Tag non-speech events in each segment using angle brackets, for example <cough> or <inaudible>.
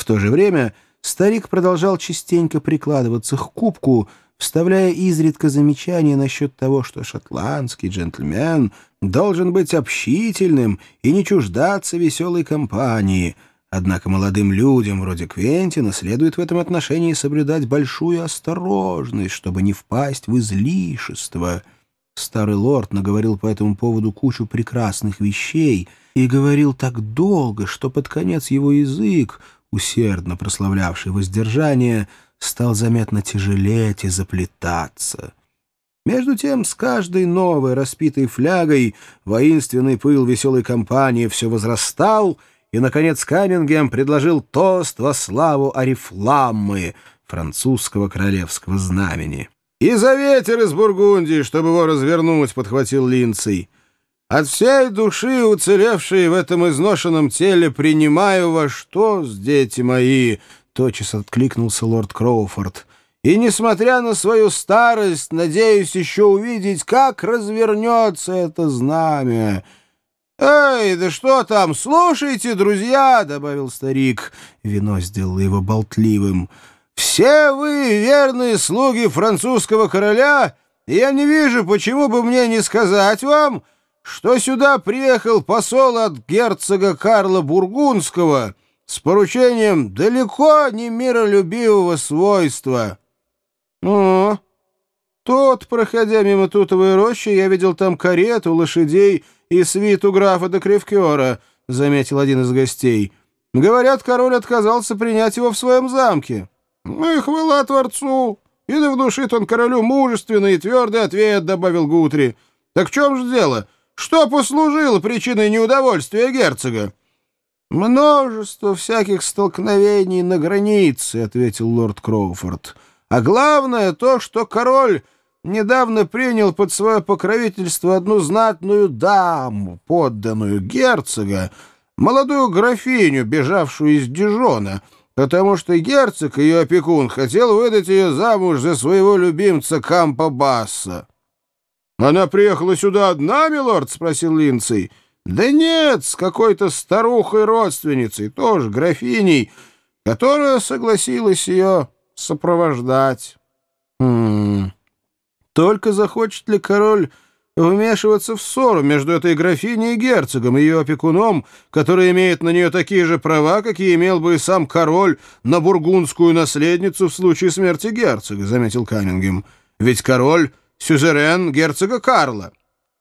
В то же время старик продолжал частенько прикладываться к кубку, вставляя изредка замечания насчет того, что шотландский джентльмен должен быть общительным и не чуждаться веселой компании. Однако молодым людям, вроде Квентина, следует в этом отношении соблюдать большую осторожность, чтобы не впасть в излишество. Старый лорд наговорил по этому поводу кучу прекрасных вещей и говорил так долго, что под конец его язык, усердно прославлявший воздержание, стал заметно тяжелеть и заплетаться. Между тем, с каждой новой распитой флягой воинственный пыл веселой компании все возрастал, и, наконец, Каннингем предложил тост во славу Арифламмы, французского королевского знамени. «И за ветер из Бургундии, чтобы его развернуть», — подхватил Линцей. «От всей души, уцелевшей в этом изношенном теле, принимаю ваш тост, дети мои», — тотчас откликнулся лорд Кроуфорд. «И, несмотря на свою старость, надеюсь еще увидеть, как развернется это знамя». «Эй, да что там, слушайте, друзья!» — добавил старик. Вино сделало его болтливым. «Все вы верные слуги французского короля, я не вижу, почему бы мне не сказать вам, что сюда приехал посол от герцога Карла Бургундского» с поручением далеко не миролюбивого свойства. О, тот, проходя мимо тутовой рощи, я видел там карету, лошадей и свиту графа до Кривкера, — заметил один из гостей. Говорят, король отказался принять его в своем замке. Ну и хвала Творцу! И да внушит он королю мужественный и твердый ответ, — добавил Гутри. Так в чем же дело? Что послужило причиной неудовольствия герцога? «Множество всяких столкновений на границе», — ответил лорд Кроуфорд. «А главное то, что король недавно принял под свое покровительство одну знатную даму, подданную герцога, молодую графиню, бежавшую из Дижона, потому что герцог, ее опекун, хотел выдать ее замуж за своего любимца Кампа Басса». «Она приехала сюда одна, милорд?» — спросил Линцей. Да нет, с какой-то старухой-родственницей, тоже графиней, которая согласилась ее сопровождать. Хм. Только захочет ли король вмешиваться в ссору между этой графиней и герцогом, ее опекуном, который имеет на нее такие же права, какие имел бы и сам король на бургундскую наследницу в случае смерти герцога, — заметил Каннингем. Ведь король — сюзерен герцога Карла.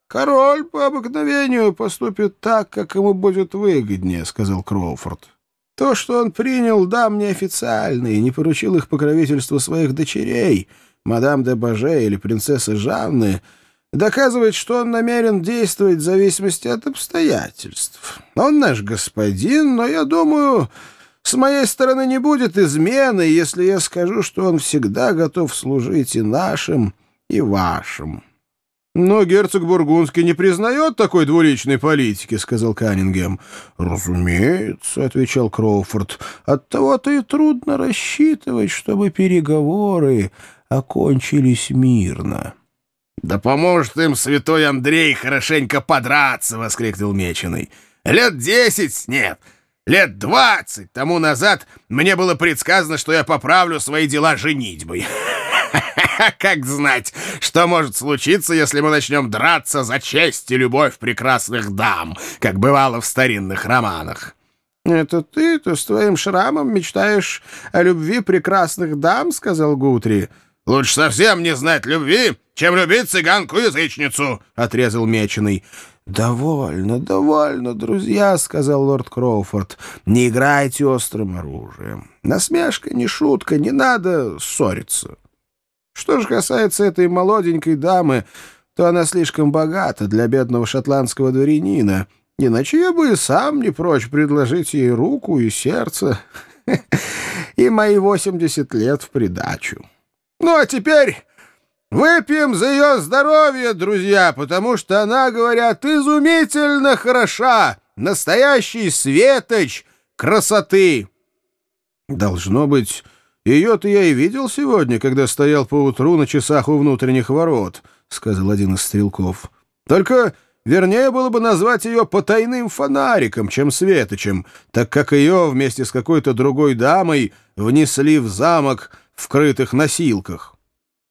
«Король по обыкновению поступит так, как ему будет выгоднее», — сказал Кроуфорд. «То, что он принял дам неофициально и не поручил их покровительству своих дочерей, мадам де Баже или принцессы Жанны, доказывает, что он намерен действовать в зависимости от обстоятельств. Он наш господин, но, я думаю, с моей стороны не будет измены, если я скажу, что он всегда готов служить и нашим, и вашим». «Но герцог Бургундский не признает такой двуличной политики», — сказал Каннингем. «Разумеется», — отвечал Кроуфорд. «Оттого-то и трудно рассчитывать, чтобы переговоры окончились мирно». «Да поможет им святой Андрей хорошенько подраться!» — воскликнул Меченый. «Лет десять, нет, лет двадцать тому назад мне было предсказано, что я поправлю свои дела женитьбой». <laughs> <laughs> Как знать, что может случиться, если мы начнем драться за честь и любовь прекрасных дам, как бывало в старинных романах. «Это ты-то с твоим шрамом мечтаешь о любви прекрасных дам?» — сказал Гутри. «Лучше совсем не знать любви, чем любить цыганку-язычницу», — отрезал Меченый. «Довольно, довольно, друзья», — сказал лорд Кроуфорд. «Не играйте острым оружием. Насмешка не шутка, не надо ссориться». Что же касается этой молоденькой дамы, то она слишком богата для бедного шотландского дворянина, иначе я бы и сам не прочь предложить ей руку и сердце, <laughs> и мои восемьдесят лет в придачу. Ну, а теперь выпьем за ее здоровье, друзья, потому что она, говорят, изумительно хороша, настоящий светоч красоты. Должно быть... Ее-то я и видел сегодня, когда стоял поутру на часах у внутренних ворот», — сказал один из стрелков. «Только Вернее было бы назвать ее потайным фонариком, чем светочем, так как ее вместе с какой-то другой дамой внесли в замок в крытых носилках.